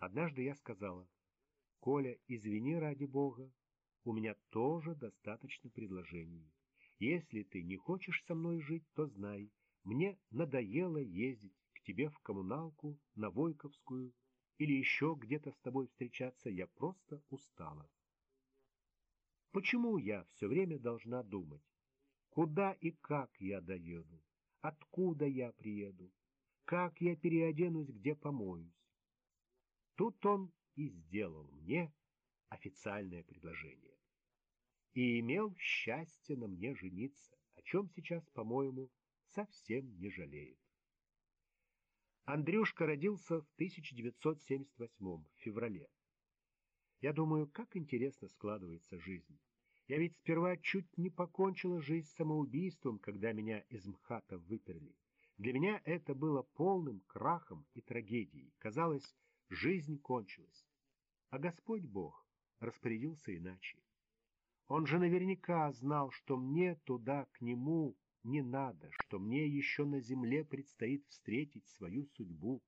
Однажды я сказала, «Коля, извини ради Бога, у меня тоже достаточно предложений. Если ты не хочешь со мной жить, то знай, мне надоело ездить к тебе в коммуналку, на Войковскую или еще где-то с тобой встречаться, я просто устала. Почему я все время должна думать, куда и как я доеду, откуда я приеду, как я переоденусь, где помоюсь? Тут он и сделал мне официальное предложение. И имел счастье на мне жениться, о чем сейчас, по-моему, совсем не жалеет. Андрюшка родился в 1978 в феврале. Я думаю, как интересно складывается жизнь. Я ведь сперва чуть не покончила жизнь самоубийством, когда меня из МХАТа выперли. Для меня это было полным крахом и трагедией. Казалось, жизнь кончилась. А Господь Бог распорядился иначе. Он же наверняка знал, что мне туда, к Нему, не надо, что мне еще на земле предстоит встретить свою судьбу.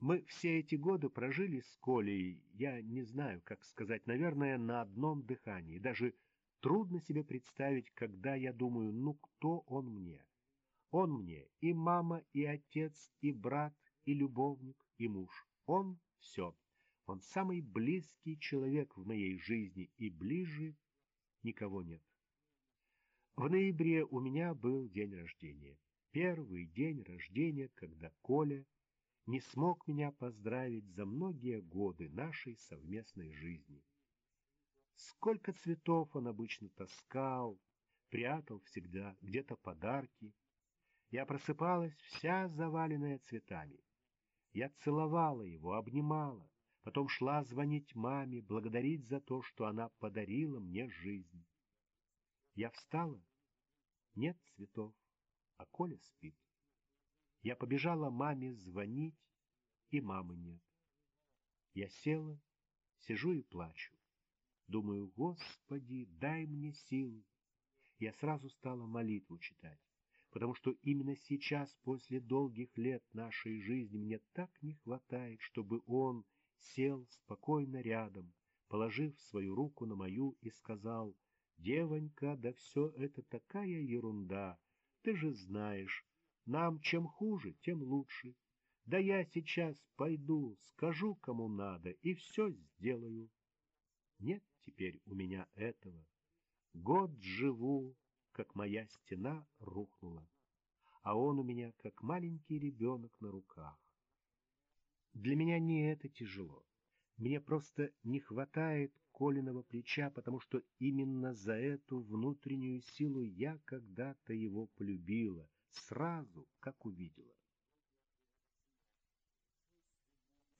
Мы все эти годы прожили с Колей, я не знаю, как сказать, наверное, на одном дыхании. Даже трудно себе представить, когда я думаю, ну кто он мне? Он мне и мама, и отец, и брат, и любовник, и муж. Он все. Он самый близкий человек в моей жизни, и ближе никого нет. В ноябре у меня был день рождения. Первый день рождения, когда Коля не смог меня поздравить за многие годы нашей совместной жизни. Сколько цветов он обычно таскал, прятал всегда где-то подарки. Я просыпалась вся заваленная цветами. Я целовала его, обнимала, потом шла звонить маме, благодарить за то, что она подарила мне жизнь. Я встала, нет цветов, а Коля спит. Я побежала маме звонить, и мамы нет. Я села, сижу и плачу. Думаю, Господи, дай мне силы. Я сразу стала молитву читать, потому что именно сейчас, после долгих лет нашей жизни, мне так не хватает, чтобы он сел спокойно рядом, положив свою руку на мою и сказал, «Девонька, да все это такая ерунда, ты же знаешь, нам чем хуже, тем лучше. Да я сейчас пойду, скажу, кому надо, и все сделаю». Нет теперь у меня этого. Год живу, как моя стена рухнула, а он у меня, как маленький ребенок на руках. Для меня не это тяжело. Мне просто не хватает Колиного плеча, потому что именно за эту внутреннюю силу я когда-то его полюбила, сразу, как увидела.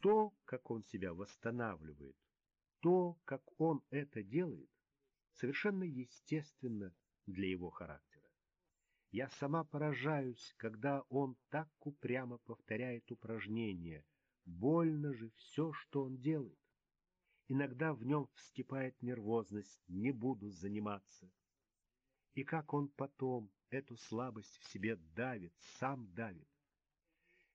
То, как он себя восстанавливает, то, как он это делает, совершенно естественно для его характера. Я сама поражаюсь, когда он так упрямо повторяет упражнения. Больно же все, что он делает. Иногда в нем вскипает нервозность, не буду заниматься. И как он потом эту слабость в себе давит, сам давит.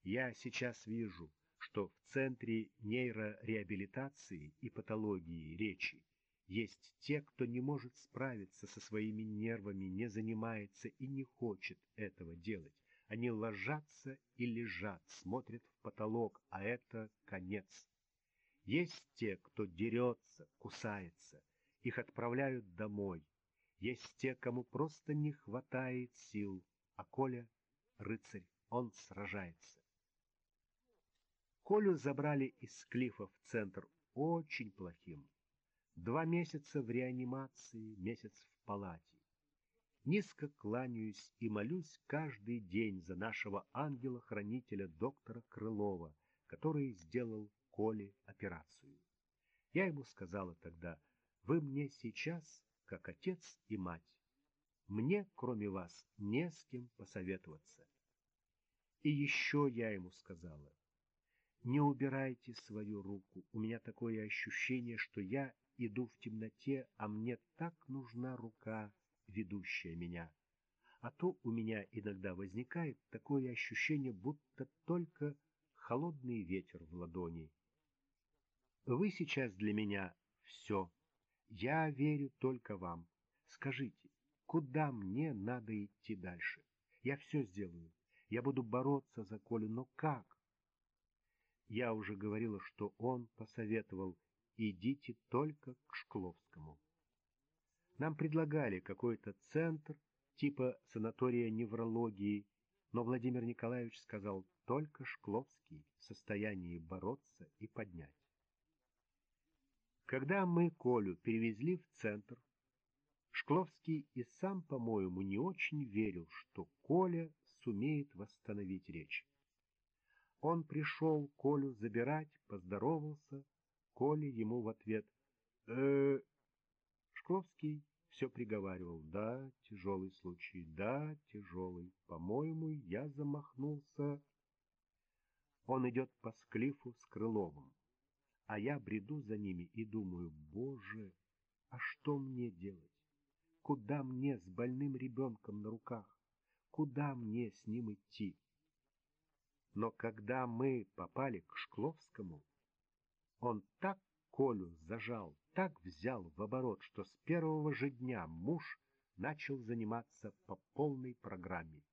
Я сейчас вижу, что в Центре нейрореабилитации и патологии речи есть те, кто не может справиться со своими нервами, не занимается и не хочет этого делать. Они ложатся и лежат, смотрят в потолок, а это конец. Есть те, кто дерется, кусается, их отправляют домой. Есть те, кому просто не хватает сил, а Коля — рыцарь, он сражается. Колю забрали из Клифа в центр очень плохим. Два месяца в реанимации, месяц в палате. Низко кланяюсь и молюсь каждый день за нашего ангела-хранителя доктора Крылова, который сделал Коле операцию. Я ему сказала тогда, вы мне сейчас, как отец и мать. Мне, кроме вас, не с кем посоветоваться. И еще я ему сказала, не убирайте свою руку. У меня такое ощущение, что я иду в темноте, а мне так нужна рука, ведущая меня. А то у меня иногда возникает такое ощущение, будто только холодный ветер в ладони. Вы сейчас для меня все. Я верю только вам. Скажите, куда мне надо идти дальше? Я все сделаю. Я буду бороться за Колю, но как? Я уже говорила, что он посоветовал, идите только к Шкловскому. Нам предлагали какой-то центр, типа санатория неврологии, но Владимир Николаевич сказал, только Шкловский в состоянии бороться и поднять. Когда мы Колю перевезли в центр, Шкловский и сам, по-моему, не очень верил, что Коля сумеет восстановить речь. Он пришел Колю забирать, поздоровался, Коля ему в ответ э Шкловский все приговаривал. Да, тяжелый случай, да, тяжелый. По-моему, я замахнулся. Он идет по склифу с Крыловым. А я бреду за ними и думаю, боже, а что мне делать? Куда мне с больным ребенком на руках? Куда мне с ним идти? Но когда мы попали к Шкловскому, он так Колю зажал, так взял в оборот, что с первого же дня муж начал заниматься по полной программе.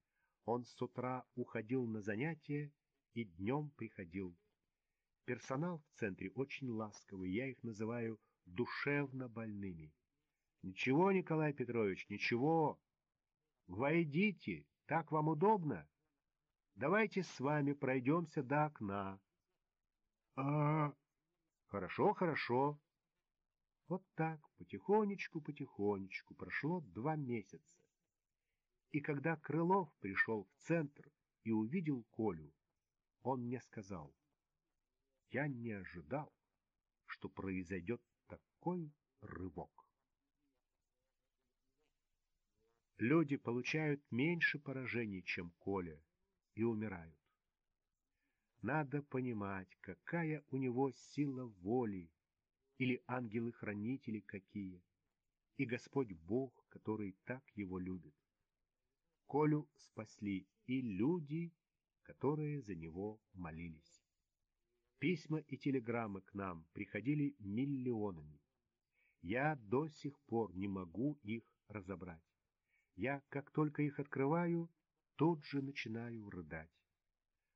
Он с утра уходил на занятия и днем приходил Персонал в центре очень ласковый, я их называю душевно больными. Ничего, Николай Петрович, ничего. Войдите, так вам удобно? Давайте с вами пройдемся до окна. А, хорошо, хорошо. Вот так, потихонечку-потихонечку, прошло два месяца. И когда Крылов пришел в центр и увидел Колю, он мне сказал — я не ожидал, что произойдет такой рывок. Люди получают меньше поражений, чем Коля, и умирают. Надо понимать, какая у него сила воли, или ангелы-хранители какие, и Господь Бог, который так его любит. Колю спасли и люди, которые за него молились. Письма и телеграммы к нам приходили миллионами. Я до сих пор не могу их разобрать. Я, как только их открываю, тут же начинаю рыдать.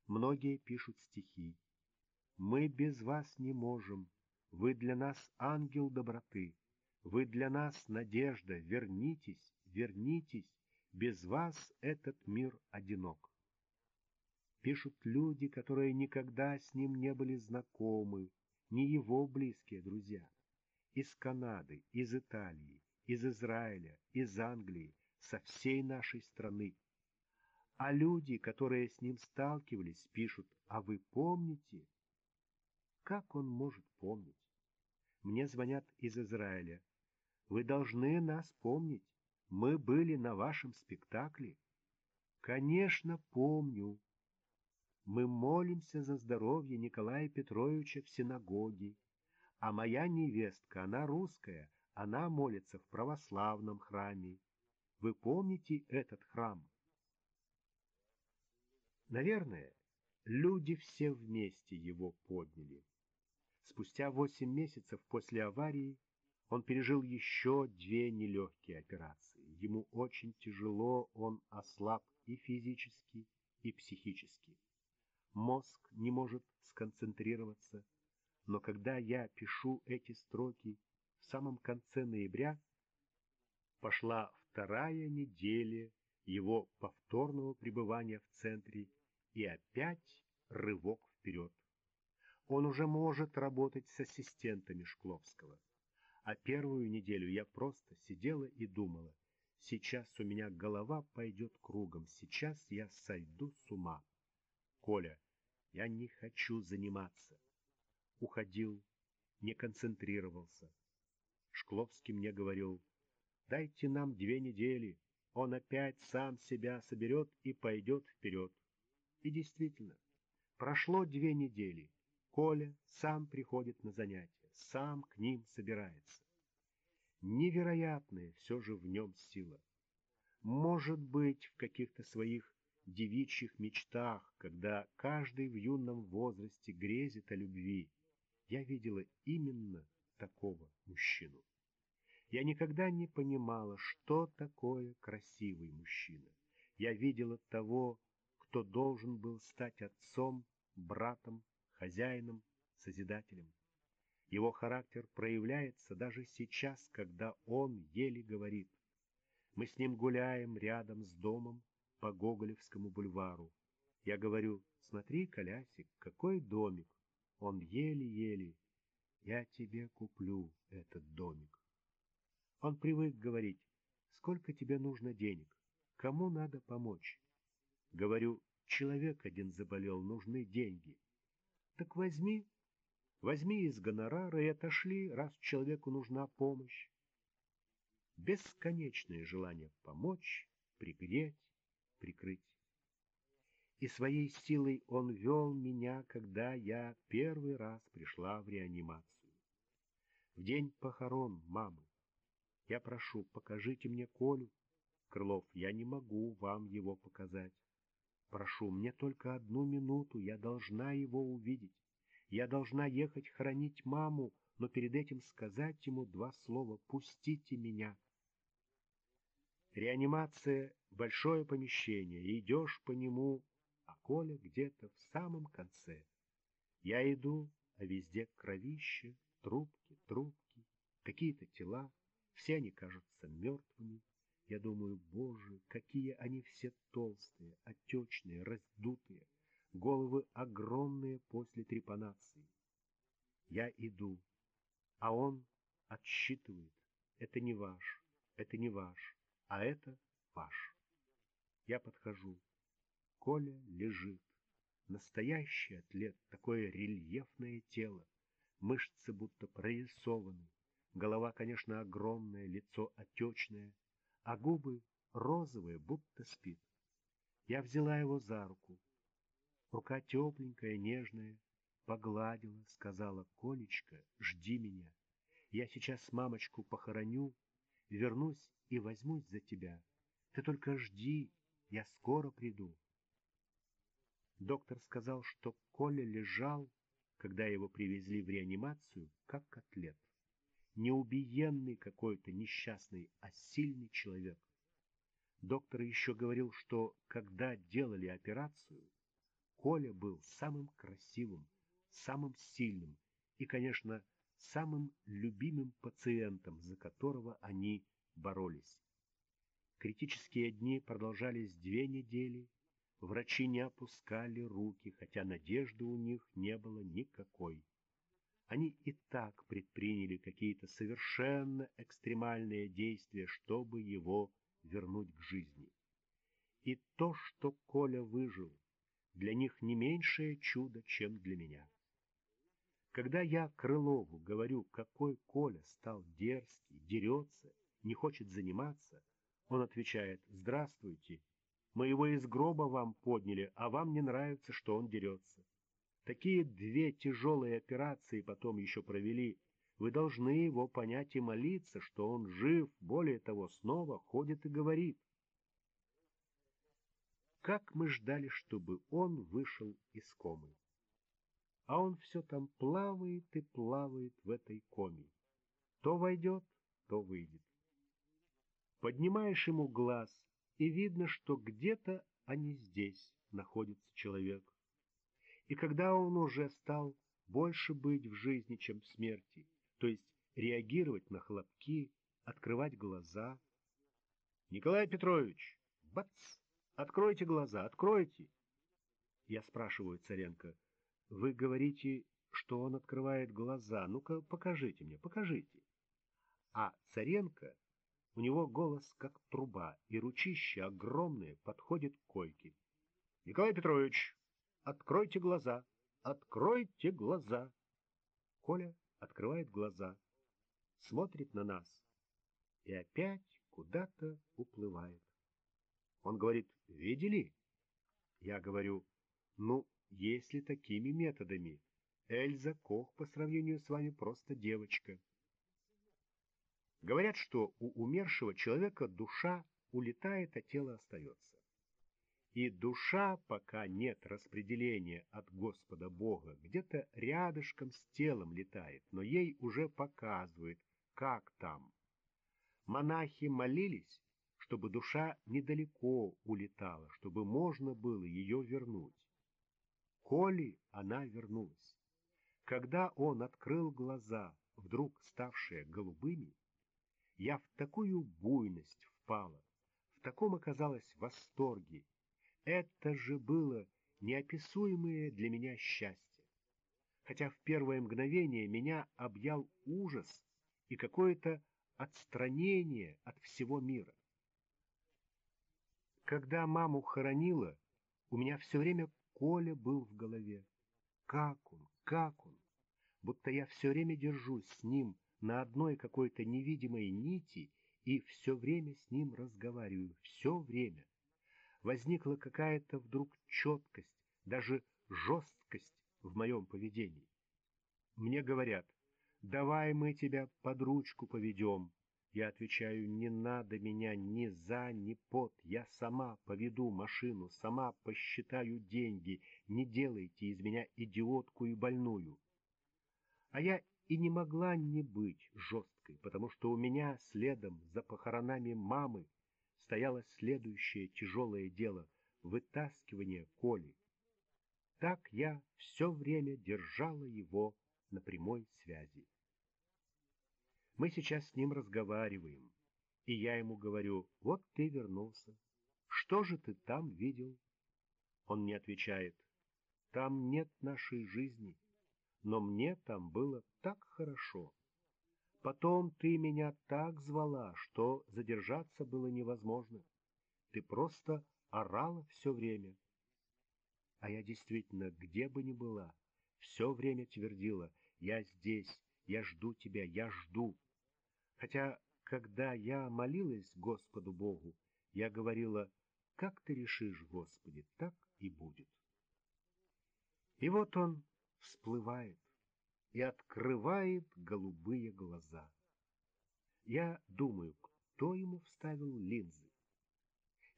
Многие пишут стихи. «Мы без вас не можем. Вы для нас ангел доброты. Вы для нас надежда. Вернитесь, вернитесь. Без вас этот мир одинок». Пишут люди, которые никогда с ним не были знакомы, не его близкие друзья. Из Канады, из Италии, из Израиля, из Англии, со всей нашей страны. А люди, которые с ним сталкивались, пишут, а вы помните? Как он может помнить? Мне звонят из Израиля. Вы должны нас помнить. Мы были на вашем спектакле. Конечно, помню. Мы молимся за здоровье Николая Петровича в синагоге, а моя невестка, она русская, она молится в православном храме. Вы помните этот храм? Наверное, люди все вместе его подняли. Спустя восемь месяцев после аварии он пережил еще две нелегкие операции. Ему очень тяжело, он ослаб и физически, и психически мозг не может сконцентрироваться, но когда я пишу эти строки в самом конце ноября, пошла вторая неделя его повторного пребывания в центре и опять рывок вперед. Он уже может работать с ассистентами Шкловского. А первую неделю я просто сидела и думала, сейчас у меня голова пойдет кругом, сейчас я сойду с ума. Коля, я не хочу заниматься. Уходил, не концентрировался. Шкловский мне говорил, дайте нам две недели, он опять сам себя соберет и пойдет вперед. И действительно, прошло две недели. Коля сам приходит на занятия, сам к ним собирается. Невероятная все же в нем сила. Может быть, в каких-то своих девичьих мечтах, когда каждый в юном возрасте грезит о любви, я видела именно такого мужчину. Я никогда не понимала, что такое красивый мужчина. Я видела того, кто должен был стать отцом, братом, хозяином, созидателем. Его характер проявляется даже сейчас, когда он еле говорит. Мы с ним гуляем рядом с домом по Гоголевскому бульвару. Я говорю, смотри, Колясик, какой домик. Он еле-еле. Я тебе куплю этот домик. Он привык говорить, сколько тебе нужно денег, кому надо помочь. Говорю, человек один заболел, нужны деньги. Так возьми, возьми из гонорара и отошли, раз человеку нужна помощь. Бесконечное желание помочь, пригреть, прикрыть. И своей силой он вел меня, когда я первый раз пришла в реанимацию. В день похорон мамы. Я прошу, покажите мне Колю. Крылов, я не могу вам его показать. Прошу, мне только одну минуту, я должна его увидеть. Я должна ехать хранить маму, но перед этим сказать ему два слова «пустите меня». Реанимация — большое помещение, идешь по нему, а Коля где-то в самом конце. Я иду, а везде кровище, трубки, трубки, какие-то тела, все они кажутся мертвыми. Я думаю, боже, какие они все толстые, отечные, раздутые, головы огромные после трепанации. Я иду, а он отсчитывает. Это не ваш, это не ваш, а это ваш. Я подхожу. Коля лежит. Настоящий атлет, такое рельефное тело. Мышцы будто прорисованы. Голова, конечно, огромная, лицо отечное, а губы розовые, будто спит. Я взяла его за руку. Рука тепленькая, нежная, погладила, сказала, «Колечка, жди меня. Я сейчас мамочку похороню, вернусь и возьмусь за тебя. Ты только жди, я скоро приду». Доктор сказал, что Коля лежал, когда его привезли в реанимацию, как котлет. Не убиенный какой-то несчастный, а сильный человек. Доктор еще говорил, что когда делали операцию, Коля был самым красивым, самым сильным и, конечно, самым любимым пациентом, за которого они боролись. Критические дни продолжались две недели, врачи не опускали руки, хотя надежды у них не было никакой. Они и так предприняли какие-то совершенно экстремальные действия, чтобы его вернуть к жизни. И то, что Коля выжил, для них не меньшее чудо, чем для меня. Когда я Крылову говорю, какой Коля стал дерзкий, дерется, не хочет заниматься, он отвечает «Здравствуйте, мы его из гроба вам подняли, а вам не нравится, что он дерется. Такие две тяжелые операции потом еще провели. Вы должны его понять и молиться, что он жив, более того, снова ходит и говорит. Как мы ждали, чтобы он вышел из комы. А он все там плавает и плавает в этой коме. То войдет, то выйдет. Поднимаешь ему глаз, и видно, что где-то, а не здесь, находится человек. И когда он уже стал больше быть в жизни, чем в смерти, то есть реагировать на хлопки, открывать глаза. «Николай Петрович! Бац! Откройте глаза, откройте!» Я спрашиваю Царенко, «Вы говорите, что он открывает глаза. Ну-ка, покажите мне, покажите». А Царенко, у него голос как труба, и ручище огромное подходит к койке. «Николай Петрович, откройте глаза, откройте глаза!» Коля открывает глаза, смотрит на нас и опять куда-то уплывает. Он говорит, видели? Я говорю, ну, если такими методами, Эльза Кох по сравнению с вами просто девочка. Говорят, что у умершего человека душа улетает, а тело остается. И душа, пока нет распределения от Господа Бога, где-то рядышком с телом летает, но ей уже показывает, как там. Монахи молились, чтобы душа недалеко улетала, чтобы можно было ее вернуть. Коли она вернулась. Когда он открыл глаза, вдруг ставшие голубыми, я в такую буйность впала, в таком оказалась восторге. Это же было неописуемое для меня счастье. Хотя в первое мгновение меня объял ужас и какое-то отстранение от всего мира. Когда маму хоронила, у меня все время Коля был в голове. Как он, как он? Будто я все время держусь с ним на одной какой-то невидимой нити и все время с ним разговариваю, все время. Возникла какая-то вдруг четкость, даже жесткость в моем поведении. Мне говорят, давай мы тебя под ручку поведем, я отвечаю, не надо меня ни за, ни под. Я сама поведу машину, сама посчитаю деньги. Не делайте из меня идиотку и больную. А я и не могла не быть жесткой, потому что у меня следом за похоронами мамы стояло следующее тяжелое дело — вытаскивание Коли. Так я все время держала его на прямой связи. Мы сейчас с ним разговариваем, и я ему говорю, вот ты вернулся, что же ты там видел? Он мне отвечает, там нет нашей жизни, но мне там было так хорошо. Потом ты меня так звала, что задержаться было невозможно. Ты просто орала все время. А я действительно, где бы ни была, все время твердила, я здесь, я жду тебя, я жду. Хотя, когда я молилась Господу Богу, я говорила, как ты решишь, Господи, так и будет. И вот он всплывает и открывает голубые глаза. Я думаю, кто ему вставил линзы.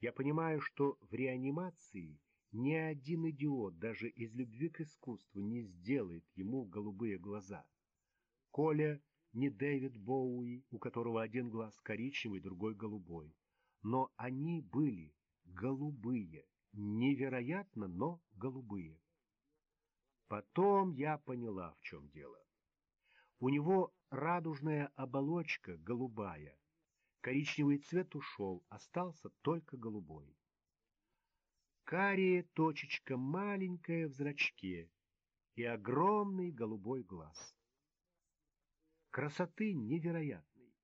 Я понимаю, что в реанимации ни один идиот даже из любви к искусству не сделает ему голубые глаза. Коля не Дэвид Боуи, у которого один глаз коричневый, другой голубой. Но они были голубые, невероятно, но голубые. Потом я поняла, в чем дело. У него радужная оболочка голубая, коричневый цвет ушел, остался только голубой. Кария точечка маленькая в зрачке и огромный голубой глаз красоты невероятной.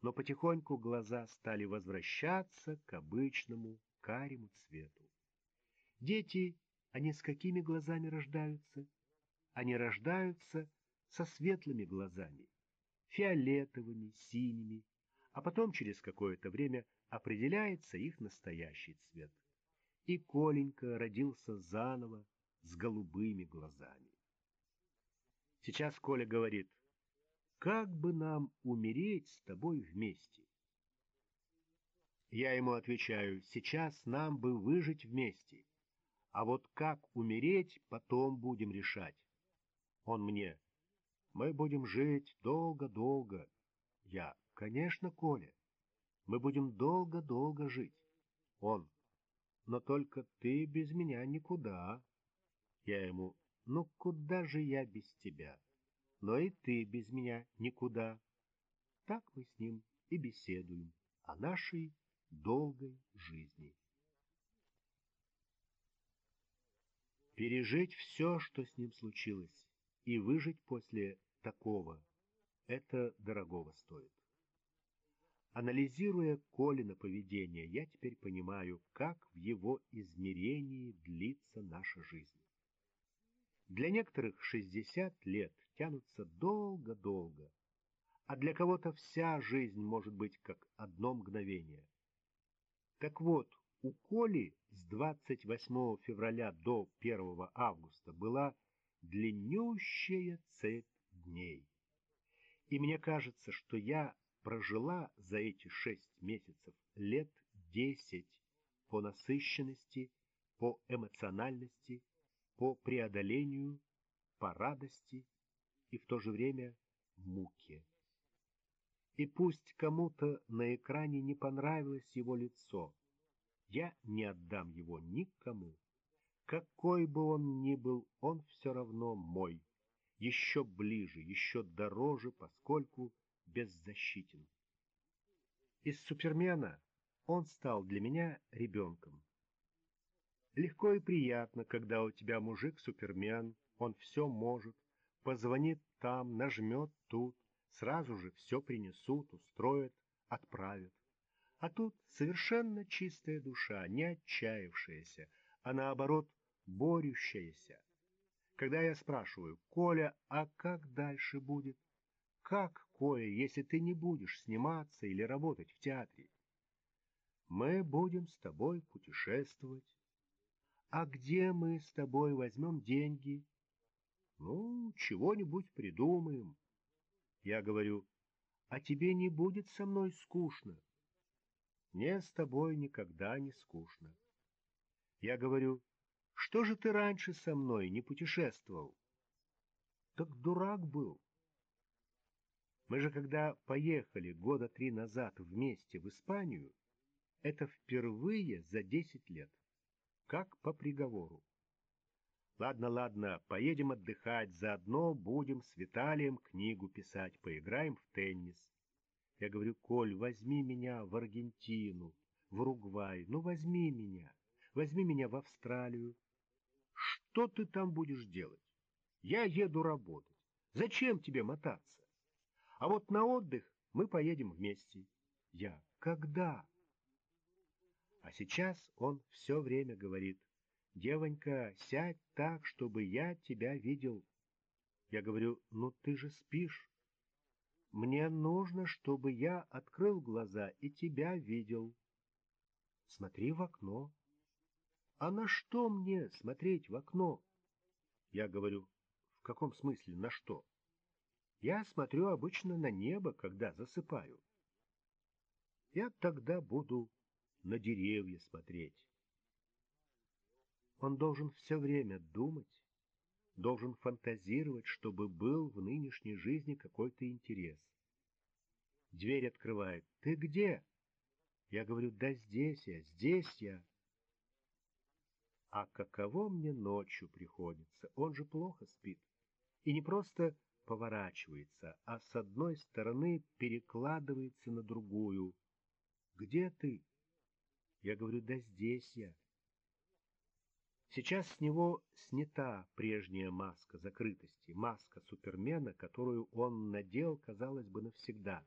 Но потихоньку глаза стали возвращаться к обычному карему цвету. Дети, они с какими глазами рождаются? Они рождаются со светлыми глазами, фиолетовыми, синими, а потом через какое-то время определяется их настоящий цвет. И Коленька родился заново с голубыми глазами. Сейчас Коля говорит — как бы нам умереть с тобой вместе? Я ему отвечаю, сейчас нам бы выжить вместе, а вот как умереть, потом будем решать. Он мне, мы будем жить долго-долго. Я, конечно, Коля, мы будем долго-долго жить. Он, но только ты без меня никуда. Я ему, ну куда же я без тебя? но и ты без меня никуда. Так мы с ним и беседуем о нашей долгой жизни. Пережить все, что с ним случилось, и выжить после такого, это дорогого стоит. Анализируя Колина поведение, я теперь понимаю, как в его измерении длится наша жизнь. Для некоторых 60 лет тянутся долго-долго, а для кого-то вся жизнь может быть как одно мгновение. Так вот, у Коли с 28 февраля до 1 августа была длиннющая цепь дней. И мне кажется, что я прожила за эти шесть месяцев лет десять по насыщенности по эмоциональности, по преодолению, по радости и в то же время муке. И пусть кому-то на экране не понравилось его лицо, я не отдам его никому. Какой бы он ни был, он все равно мой, еще ближе, еще дороже, поскольку беззащитен. Из Супермена он стал для меня ребенком. Легко и приятно, когда у тебя мужик-супермен, он все может, позвонит там, нажмет тут, сразу же все принесут, устроят, отправят. А тут совершенно чистая душа, не отчаявшаяся, а наоборот борющаяся. Когда я спрашиваю, Коля, а как дальше будет? Как, Коля, если ты не будешь сниматься или работать в театре? Мы будем с тобой путешествовать. А где мы с тобой возьмем деньги? Ну, чего-нибудь придумаем. Я говорю, а тебе не будет со мной скучно? Мне с тобой никогда не скучно. Я говорю, что же ты раньше со мной не путешествовал? Так дурак был. Мы же когда поехали года три назад вместе в Испанию, это впервые за десять лет, как по приговору. Ладно, ладно, поедем отдыхать, заодно будем с Виталием книгу писать, поиграем в теннис. Я говорю, Коль, возьми меня в Аргентину, в Уругвай, ну возьми меня, возьми меня в Австралию. Что ты там будешь делать? Я еду работать. Зачем тебе мотаться? А вот на отдых мы поедем вместе. Я. Когда? А сейчас он все время говорит. Девонька, сядь так, чтобы я тебя видел. Я говорю, ну ты же спишь. Мне нужно, чтобы я открыл глаза и тебя видел. Смотри в окно. А на что мне смотреть в окно? Я говорю, в каком смысле на что? Я смотрю обычно на небо, когда засыпаю. Я тогда буду на деревья смотреть. Он должен все время думать, должен фантазировать, чтобы был в нынешней жизни какой-то интерес. Дверь открывает. «Ты где?» Я говорю, «Да здесь я, здесь я». А каково мне ночью приходится? Он же плохо спит. И не просто поворачивается, а с одной стороны перекладывается на другую. «Где ты?» Я говорю, «Да здесь я». Сейчас с него снята прежняя маска закрытости, маска Супермена, которую он надел, казалось бы, навсегда.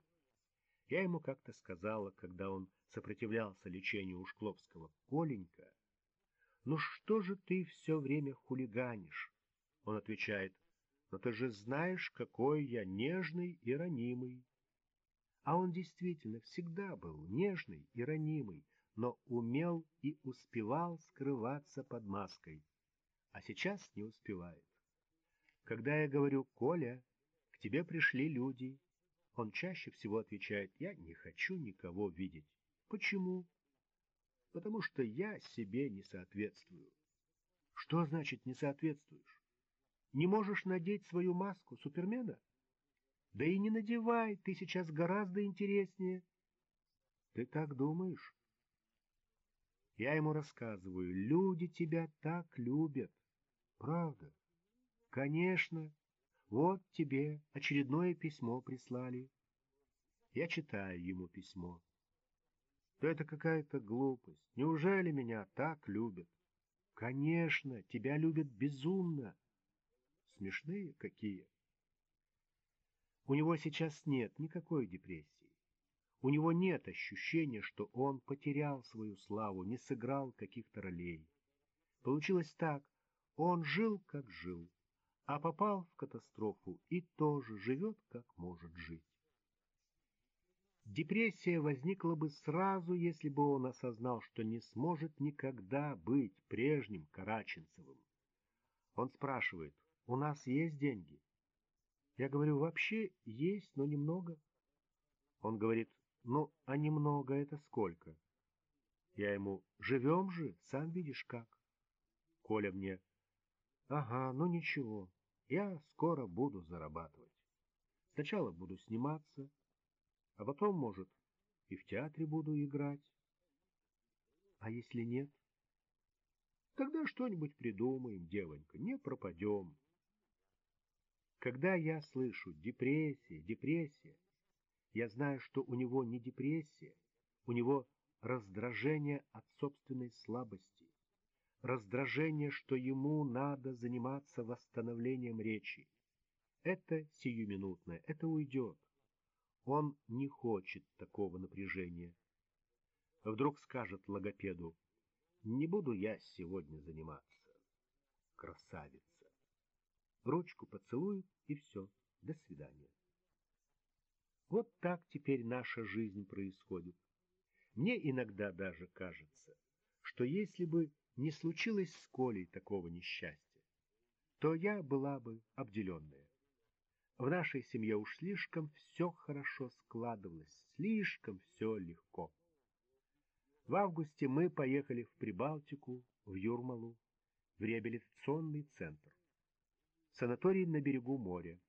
Я ему как-то сказала, когда он сопротивлялся лечению у Шкловского, «Коленька, ну что же ты все время хулиганишь?» Он отвечает, «Но ты же знаешь, какой я нежный и ранимый». А он действительно всегда был нежный и ранимый, но умел и успевал скрываться под маской, а сейчас не успевает. Когда я говорю «Коля, к тебе пришли люди», он чаще всего отвечает «Я не хочу никого видеть». Почему? потому что я себе не соответствую. Что значит не соответствуешь? Не можешь надеть свою маску Супермена? Да и не надевай, ты сейчас гораздо интереснее. Ты так думаешь? Я ему рассказываю, люди тебя так любят. Правда? Конечно. Вот тебе очередное письмо прислали. Я читаю ему письмо то это какая-то глупость. Неужели меня так любят? Конечно, тебя любят безумно. Смешные какие. У него сейчас нет никакой депрессии. У него нет ощущения, что он потерял свою славу, не сыграл каких-то ролей. Получилось так, он жил, как жил, а попал в катастрофу и тоже живет, как может жить. Депрессия возникла бы сразу, если бы он осознал, что не сможет никогда быть прежним Караченцевым. Он спрашивает, у нас есть деньги? Я говорю, вообще есть, но немного. Он говорит, ну, а немного это сколько? Я ему, живем же, сам видишь как. Коля мне, ага, ну ничего, я скоро буду зарабатывать. Сначала буду сниматься, а потом, может, и в театре буду играть. А если нет? Тогда что-нибудь придумаем, девонька, не пропадем. Когда я слышу «депрессия, депрессия», я знаю, что у него не депрессия, у него раздражение от собственной слабости, раздражение, что ему надо заниматься восстановлением речи. Это сиюминутное, это уйдет. Он не хочет такого напряжения. Вдруг скажет логопеду, не буду я сегодня заниматься. Красавица. Ручку поцелует и все. До свидания. Вот так теперь наша жизнь происходит. Мне иногда даже кажется, что если бы не случилось с Колей такого несчастья, то я была бы обделенная. В нашей семье уж слишком все хорошо складывалось, слишком все легко. В августе мы поехали в Прибалтику, в Юрмалу, в реабилитационный центр. Санаторий на берегу моря.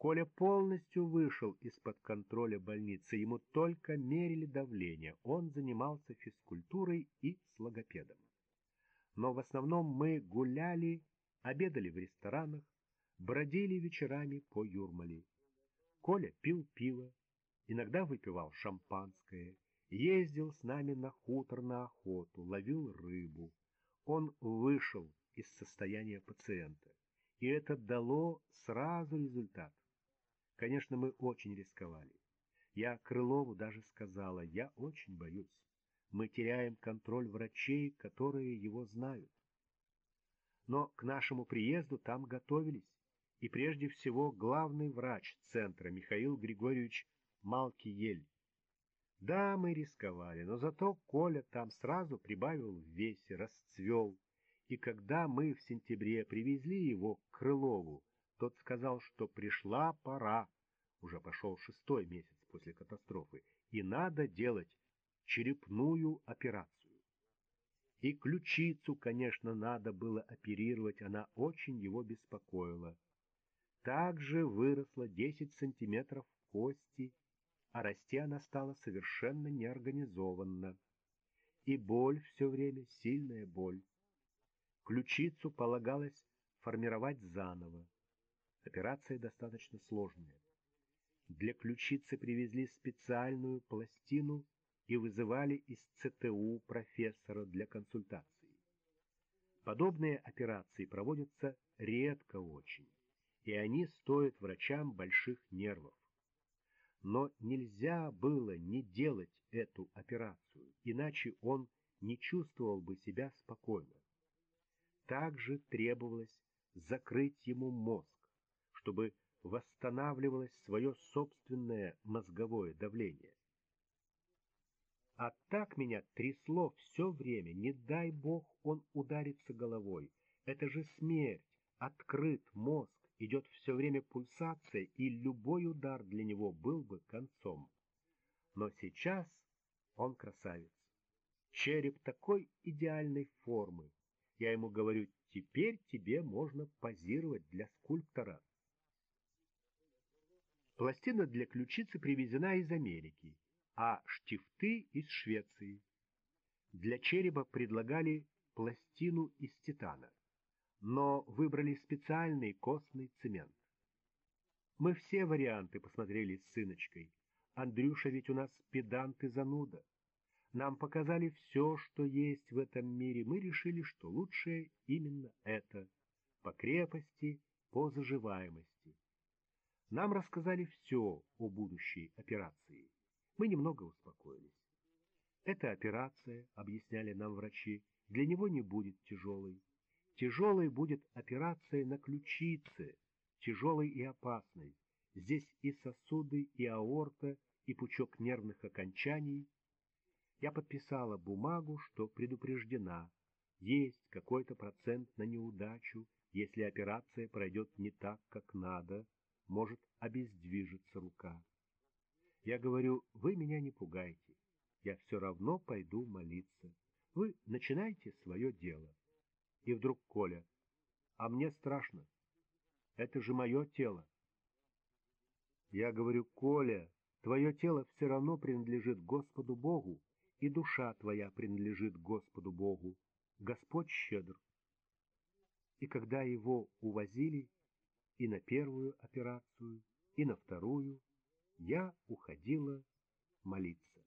Коля полностью вышел из-под контроля больницы, ему только мерили давление, он занимался физкультурой и с логопедом. Но в основном мы гуляли, обедали в ресторанах, бродили вечерами по Юрмале. Коля пил пиво, иногда выпивал шампанское, ездил с нами на хутор на охоту, ловил рыбу. Он вышел из состояния пациента, и это дало сразу результат. Конечно, мы очень рисковали. Я Крылову даже сказала, я очень боюсь. Мы теряем контроль врачей, которые его знают. Но к нашему приезду там готовились и прежде всего главный врач центра Михаил Григорьевич Малкиель. Да, мы рисковали, но зато Коля там сразу прибавил в весе, расцвел. И когда мы в сентябре привезли его к Крылову, тот сказал, что пришла пора, уже пошел шестой месяц после катастрофы, и надо делать черепную операцию. И ключицу, конечно, надо было оперировать, она очень его беспокоила. Также выросло 10 сантиметров кости, а расти она стала совершенно неорганизованно. И боль все время, сильная боль. Ключицу полагалось формировать заново. Операция достаточно сложная. Для ключицы привезли специальную пластину и вызывали из ЦТУ профессора для консультации. Подобные операции проводятся редко очень и они стоят врачам больших нервов. Но нельзя было не делать эту операцию, иначе он не чувствовал бы себя спокойно. Также требовалось закрыть ему мозг, чтобы восстанавливалось свое собственное мозговое давление. А так меня трясло все время, не дай бог он ударится головой. Это же смерть, открыт мозг идет все время пульсация, и любой удар для него был бы концом. Но сейчас он красавец. Череп такой идеальной формы. Я ему говорю, теперь тебе можно позировать для скульптора. Пластина для ключицы привезена из Америки, а штифты из Швеции. Для черепа предлагали пластину из титана но выбрали специальный костный цемент. Мы все варианты посмотрели с сыночкой. Андрюша ведь у нас педант и зануда. Нам показали все, что есть в этом мире. Мы решили, что лучшее именно это. По крепости, по заживаемости. Нам рассказали все о будущей операции. Мы немного успокоились. Эта операция, объясняли нам врачи, для него не будет тяжелой. Тяжелой будет операция на ключице, тяжелой и опасной. Здесь и сосуды, и аорта, и пучок нервных окончаний. Я подписала бумагу, что предупреждена. Есть какой-то процент на неудачу, если операция пройдет не так, как надо, может обездвижиться рука. Я говорю, вы меня не пугайте, я все равно пойду молиться. Вы начинайте свое дело. И вдруг Коля. А мне страшно. Это же мое тело. Я говорю, Коля, твое тело все равно принадлежит Господу Богу, и душа твоя принадлежит Господу Богу. Господь щедр. И когда его увозили и на первую операцию, и на вторую, я уходила молиться.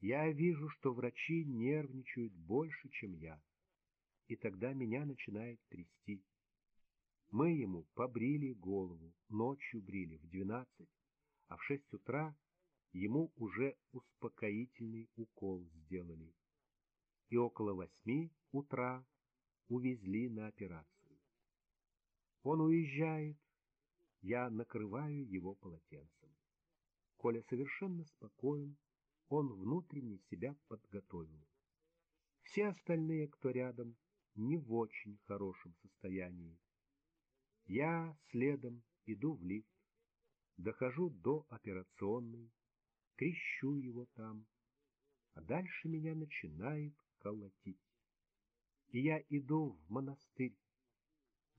Я вижу, что врачи нервничают больше, чем я, и тогда меня начинает трясти. Мы ему побрили голову, ночью брили в двенадцать, а в шесть утра ему уже успокоительный укол сделали. И около восьми утра увезли на операцию. Он уезжает, я накрываю его полотенцем. Коля совершенно спокоен, он внутренне себя подготовил. Все остальные, кто рядом, не в очень хорошем состоянии. Я следом иду в лифт, дохожу до операционной, крещу его там, а дальше меня начинает колотить. И я иду в монастырь,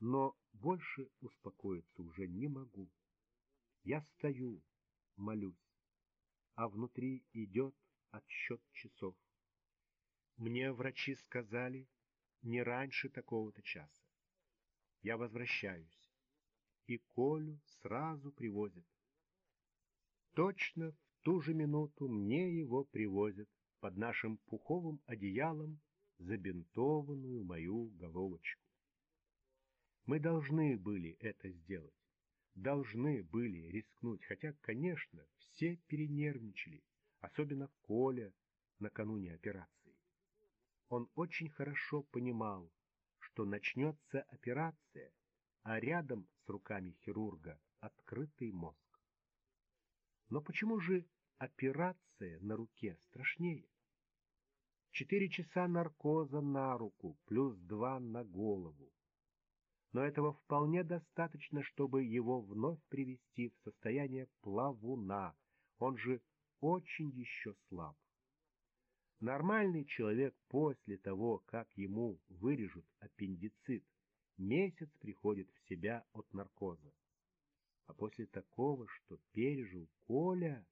но больше успокоиться уже не могу. Я стою, молюсь, а внутри идет отсчет часов. Мне врачи сказали не раньше такого-то часа. Я возвращаюсь, и Колю сразу привозят. Точно в ту же минуту мне его привозят под нашим пуховым одеялом забинтованную мою головочку. Мы должны были это сделать, должны были рискнуть, хотя, конечно, все перенервничали, особенно Коля накануне операции. Он очень хорошо понимал, что начнется операция, а рядом с руками хирурга открытый мозг. Но почему же операция на руке страшнее? Четыре часа наркоза на руку, плюс два на голову но этого вполне достаточно, чтобы его вновь привести в состояние плавуна, он же очень еще слаб. Нормальный человек после того, как ему вырежут аппендицит, месяц приходит в себя от наркоза. А после такого, что пережил Коля,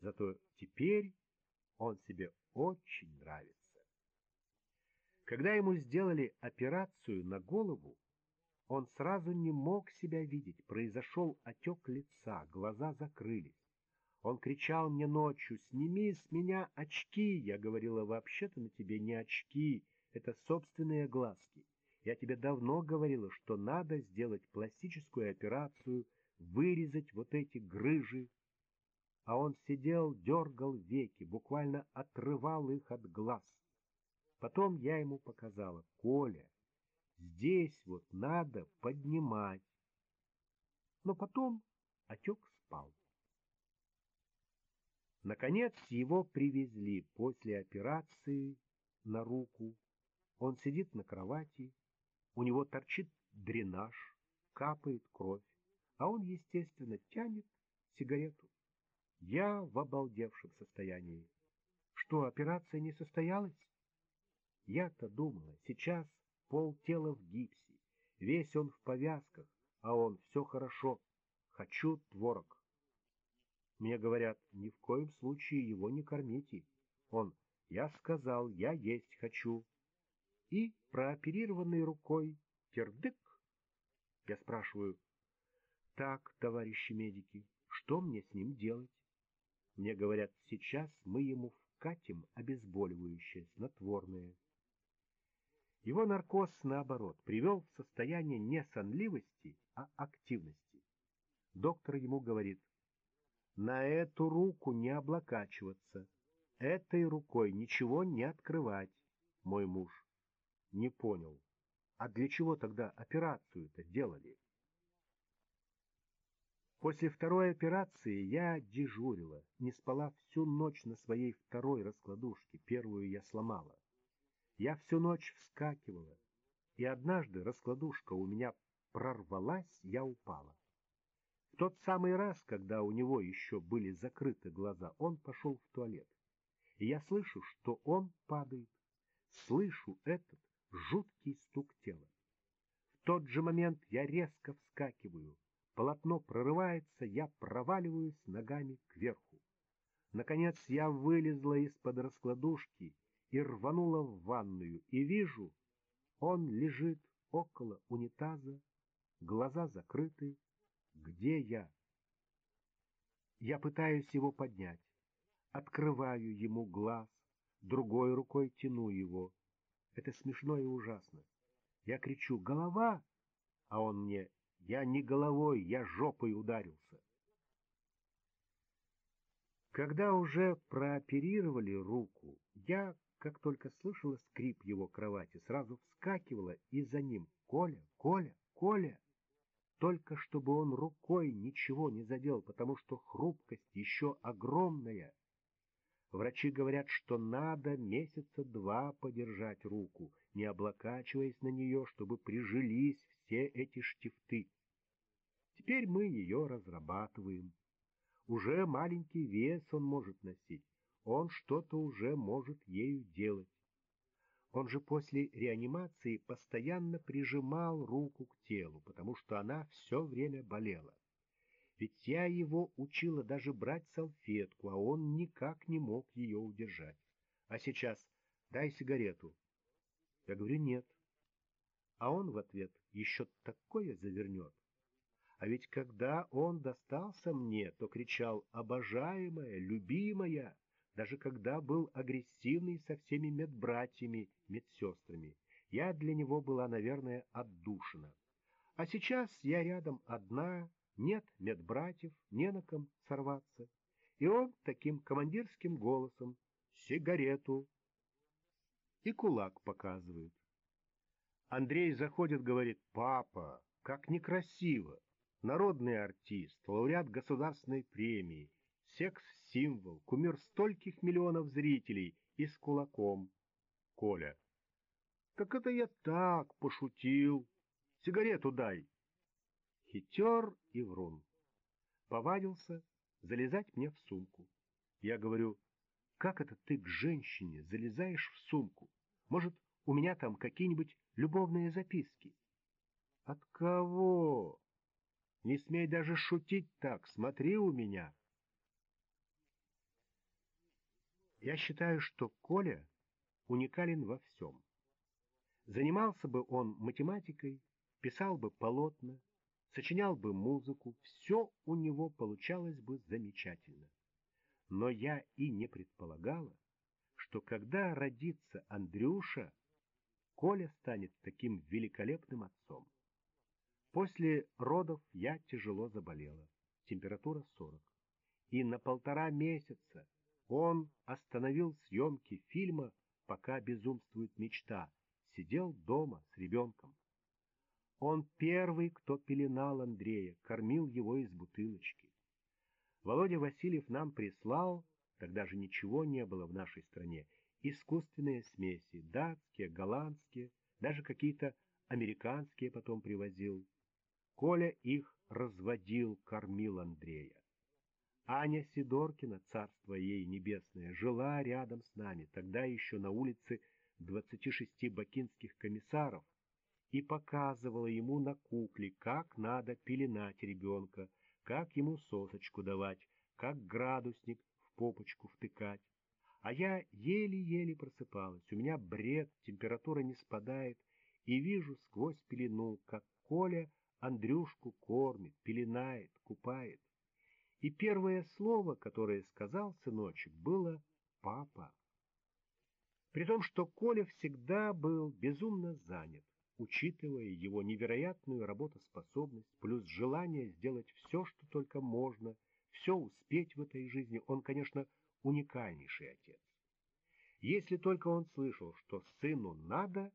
зато теперь он себе очень нравится. Когда ему сделали операцию на голову, он сразу не мог себя видеть, произошел отек лица, глаза закрылись. Он кричал мне ночью, «Сними с меня очки!» Я говорила, «Вообще-то на тебе не очки, это собственные глазки. Я тебе давно говорила, что надо сделать пластическую операцию, вырезать вот эти грыжи». А он сидел, дергал веки, буквально отрывал их от глаз. Потом я ему показала, Коля, здесь вот надо поднимать. Но потом отек спал. Наконец его привезли после операции на руку. Он сидит на кровати, у него торчит дренаж, капает кровь, а он, естественно, тянет сигарету. Я в обалдевшем состоянии. Что, операция не состоялась? Я-то думала, сейчас пол тела в гипсе, весь он в повязках, а он все хорошо, хочу творог. Мне говорят, ни в коем случае его не кормите. Он, я сказал, я есть хочу. И прооперированной рукой тердык. Я спрашиваю, так, товарищи медики, что мне с ним делать? Мне говорят, сейчас мы ему вкатим обезболивающее, снотворное. Его наркоз, наоборот, привел в состояние не сонливости, а активности. Доктор ему говорит, на эту руку не облокачиваться, этой рукой ничего не открывать, мой муж. Не понял, а для чего тогда операцию-то делали? После второй операции я дежурила, не спала всю ночь на своей второй раскладушке, первую я сломала. Я всю ночь вскакивала, и однажды раскладушка у меня прорвалась, я упала. В тот самый раз, когда у него еще были закрыты глаза, он пошел в туалет. И я слышу, что он падает. слышу этот жуткий стук тела. В тот же момент я резко вскакиваю, полотно прорывается, я проваливаюсь ногами кверху. Наконец я вылезла из-под раскладушки и рванула в ванную, и вижу, он лежит около унитаза, глаза закрыты. Где я? Я пытаюсь его поднять, открываю ему глаз, другой рукой тяну его. Это смешно и ужасно. Я кричу «Голова!», а он мне «Я не головой, я жопой ударился». Когда уже прооперировали руку, я, как только слышала скрип его кровати, сразу вскакивала и за ним «Коля! Коля! Коля!» Только чтобы он рукой ничего не задел, потому что хрупкость еще огромная. Врачи говорят, что надо месяца два подержать руку, не облокачиваясь на нее, чтобы прижились все эти штифты. Теперь мы ее разрабатываем. Уже маленький вес он может носить, он что-то уже может ею делать. Он же после реанимации постоянно прижимал руку к телу, потому что она все время болела. Ведь я его учила даже брать салфетку, а он никак не мог ее удержать. А сейчас дай сигарету. Я говорю, нет. А он в ответ еще такое завернет. А ведь когда он достался мне, то кричал «Обожаемая, любимая!» Даже когда был агрессивный со всеми медбратьями, медсестрами. Я для него была, наверное, отдушена. А сейчас я рядом одна, нет медбратьев, не на ком сорваться. И он таким командирским голосом «Сигарету!» и кулак показывает. Андрей заходит, говорит «Папа, как некрасиво!» народный артист, лауреат государственной премии, секс-символ, кумир стольких миллионов зрителей и с кулаком. Коля. Так это я так пошутил. Сигарету дай. Хитер и врун. Повадился залезать мне в сумку. Я говорю, как это ты к женщине залезаешь в сумку? Может, у меня там какие-нибудь любовные записки? От кого? Не смей даже шутить так, смотри у меня. Я считаю, что Коля уникален во всем. Занимался бы он математикой, писал бы полотна, сочинял бы музыку, все у него получалось бы замечательно. Но я и не предполагала, что когда родится Андрюша, Коля станет таким великолепным отцом. После родов я тяжело заболела, температура 40. И на полтора месяца он остановил съемки фильма «Пока безумствует мечта», сидел дома с ребенком. Он первый, кто пеленал Андрея, кормил его из бутылочки. Володя Васильев нам прислал, тогда же ничего не было в нашей стране, искусственные смеси, датские, голландские, даже какие-то американские потом привозил. Коля их разводил, кормил Андрея. Аня Сидоркина, царство ей небесное, жила рядом с нами, тогда еще на улице 26 бакинских комиссаров, и показывала ему на кукле, как надо пеленать ребенка, как ему сосочку давать, как градусник в попочку втыкать. А я еле-еле просыпалась, у меня бред, температура не спадает, и вижу сквозь пелену, как Коля Андрюшку кормит, пеленает, купает. И первое слово, которое сказал сыночек, было «папа». При том, что Коля всегда был безумно занят, учитывая его невероятную работоспособность, плюс желание сделать все, что только можно, все успеть в этой жизни, он, конечно, уникальнейший отец. Если только он слышал, что сыну надо,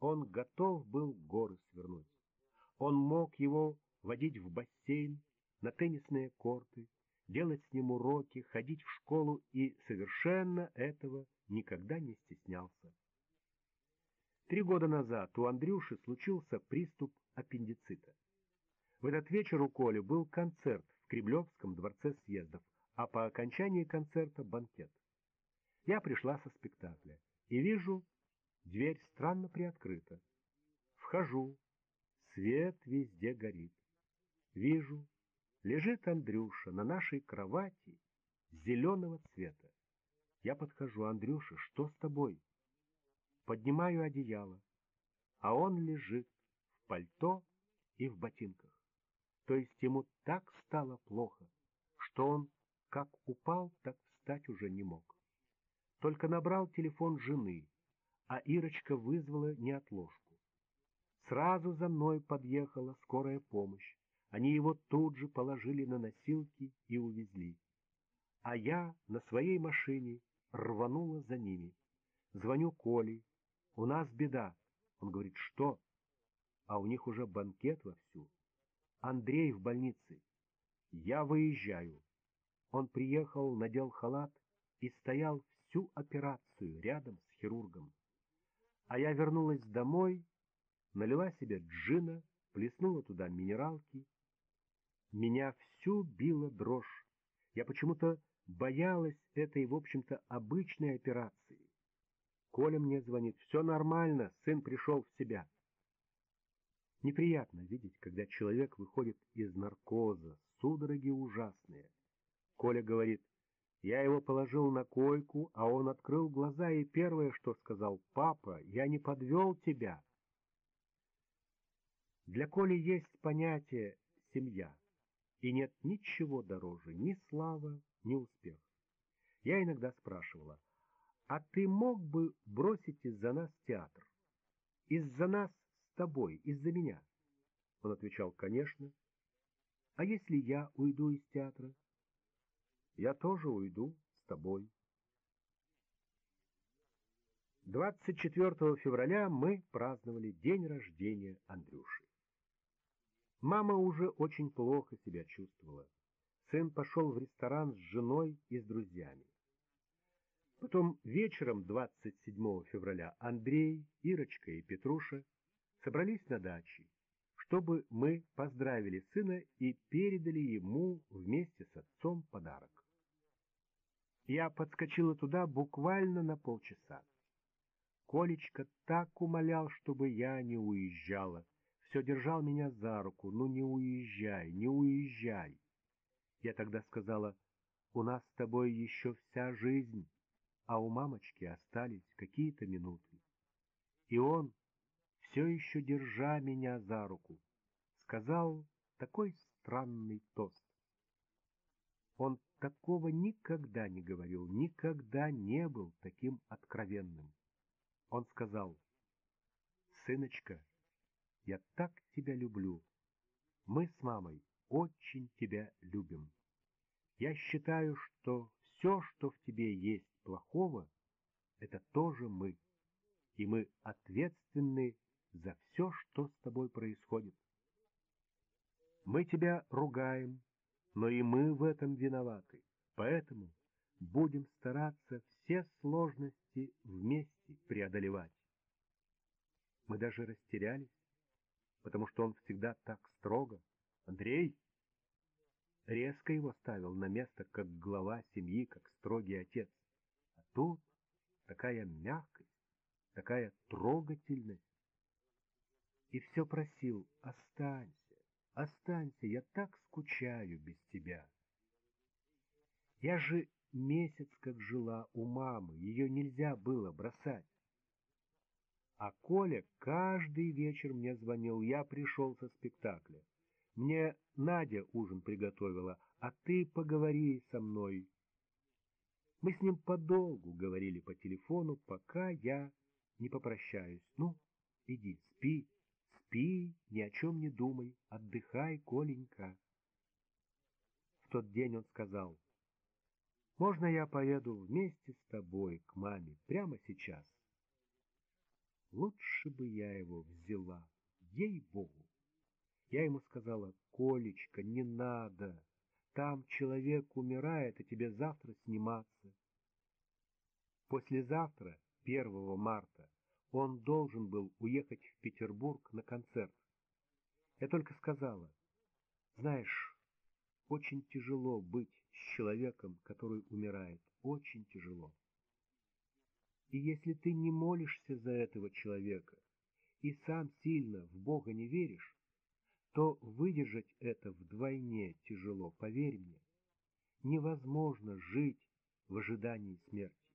он готов был горы свернуть. Он мог его водить в бассейн, на теннисные корты, делать с ним уроки, ходить в школу и совершенно этого никогда не стеснялся. Три года назад у Андрюши случился приступ аппендицита. В этот вечер у Коли был концерт в Кремлевском дворце съездов, а по окончании концерта банкет. Я пришла со спектакля и вижу, Дверь странно приоткрыта. Вхожу. Свет везде горит. Вижу, лежит Андрюша на нашей кровати зеленого цвета. Я подхожу. Андрюша, что с тобой? Поднимаю одеяло, а он лежит в пальто и в ботинках. То есть ему так стало плохо, что он как упал, так встать уже не мог. Только набрал телефон жены, а Ирочка вызвала неотложку. Сразу за мной подъехала скорая помощь. Они его тут же положили на носилки и увезли. А я на своей машине рванула за ними. Звоню Коле. У нас беда. Он говорит, что? А у них уже банкет вовсю. Андрей в больнице. Я выезжаю. Он приехал, надел халат и стоял всю операцию рядом с хирургом. А я вернулась домой, налила себе джина, плеснула туда минералки. Меня всю била дрожь. Я почему-то боялась этой, в общем-то, обычной операции. Коля мне звонит. Все нормально, сын пришел в себя. Неприятно видеть, когда человек выходит из наркоза, судороги ужасные. Коля говорит, я его положил на койку, а он открыл глаза и первое, что сказал, «Папа, я не подвел тебя». Для Коли есть понятие «семья», и нет ничего дороже, ни слава, ни успех. Я иногда спрашивала, а ты мог бы бросить из-за нас театр? Из-за нас с тобой, из-за меня? Он отвечал, конечно. А если я уйду из театра? Я тоже уйду с тобой. 24 февраля мы праздновали день рождения Андрюши. Мама уже очень плохо себя чувствовала. Сын пошел в ресторан с женой и с друзьями. Потом вечером 27 февраля Андрей, Ирочка и Петруша собрались на даче, чтобы мы поздравили сына и передали ему вместе с отцом подарок. Я подскочила туда буквально на полчаса. Колечка так умолял, чтобы я не уезжала. Все держал меня за руку. Ну не уезжай, не уезжай. Я тогда сказала, у нас с тобой еще вся жизнь, а у мамочки остались какие-то минуты. И он, все еще держа меня за руку, сказал такой странный тост. Он такого никогда не говорил, никогда не был таким откровенным. Он сказал, «Сыночка, я так тебя люблю. Мы с мамой очень тебя любим. Я считаю, что все, что в тебе есть плохого, это тоже мы, и мы ответственны за все, что с тобой происходит. Мы тебя ругаем, но и мы в этом виноваты, поэтому будем стараться все сложности вместе преодолевать. Мы даже растерялись, потому что он всегда так строго. Андрей резко его ставил на место как глава семьи, как строгий отец. А тут такая мягкость, такая трогательность. И все просил, останься, останься, я так скучаю без тебя. Я же месяц как жила у мамы, ее нельзя было бросать. А Коля каждый вечер мне звонил, я пришел со спектакля. Мне Надя ужин приготовила, а ты поговори со мной. Мы с ним подолгу говорили по телефону, пока я не попрощаюсь. Ну, иди, спи, спи, ни о чем не думай, отдыхай, Коленька. В тот день он сказал, можно я поеду вместе с тобой к маме прямо сейчас? Лучше бы я его взяла, ей-богу. Я ему сказала, Колечка, не надо, там человек умирает, а тебе завтра сниматься. Послезавтра, 1 марта, он должен был уехать в Петербург на концерт. Я только сказала, знаешь, очень тяжело быть с человеком, который умирает, очень тяжело. И если ты не молишься за этого человека и сам сильно в Бога не веришь, то выдержать это вдвойне тяжело, поверь мне. Невозможно жить в ожидании смерти.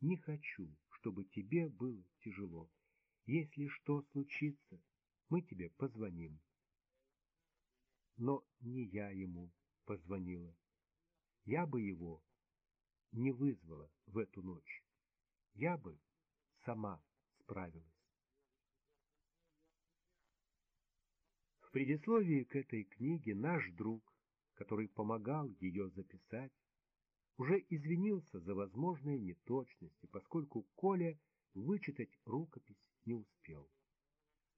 Не хочу, чтобы тебе было тяжело. Если что случится, мы тебе позвоним. Но не я ему позвонила. Я бы его не вызвала в эту ночь. Я бы сама справилась. В предисловии к этой книге наш друг, который помогал ее записать, уже извинился за возможные неточности, поскольку Коля вычитать рукопись не успел.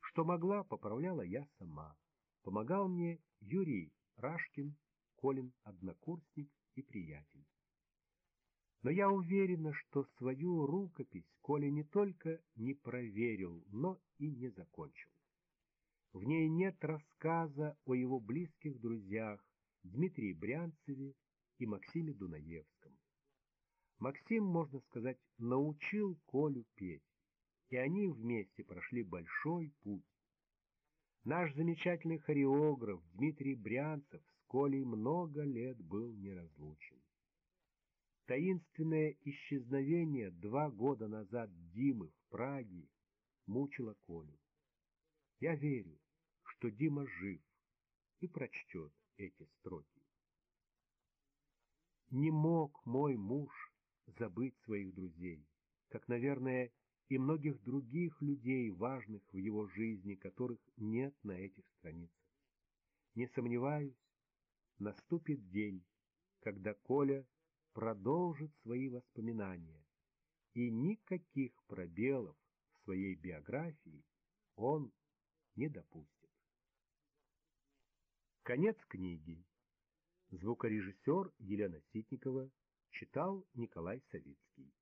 Что могла, поправляла я сама. Помогал мне Юрий Рашкин, Колин однокурсник и приятель. Но я уверена, что свою рукопись Коля не только не проверил, но и не закончил. В ней нет рассказа о его близких друзьях Дмитрии Брянцеве и Максиме Дунаевском. Максим, можно сказать, научил Колю петь, и они вместе прошли большой путь. Наш замечательный хореограф Дмитрий Брянцев с Колей много лет был неразлучен. Таинственное исчезновение два года назад Димы в Праге мучило Колю. Я верю, что Дима жив и прочтет эти строки. Не мог мой муж забыть своих друзей, как, наверное, и многих других людей, важных в его жизни, которых нет на этих страницах. Не сомневаюсь, наступит день, когда Коля продолжит свои воспоминания, и никаких пробелов в своей биографии он не допустит. Конец книги. Звукорежиссер Елена Ситникова читал Николай Савицкий.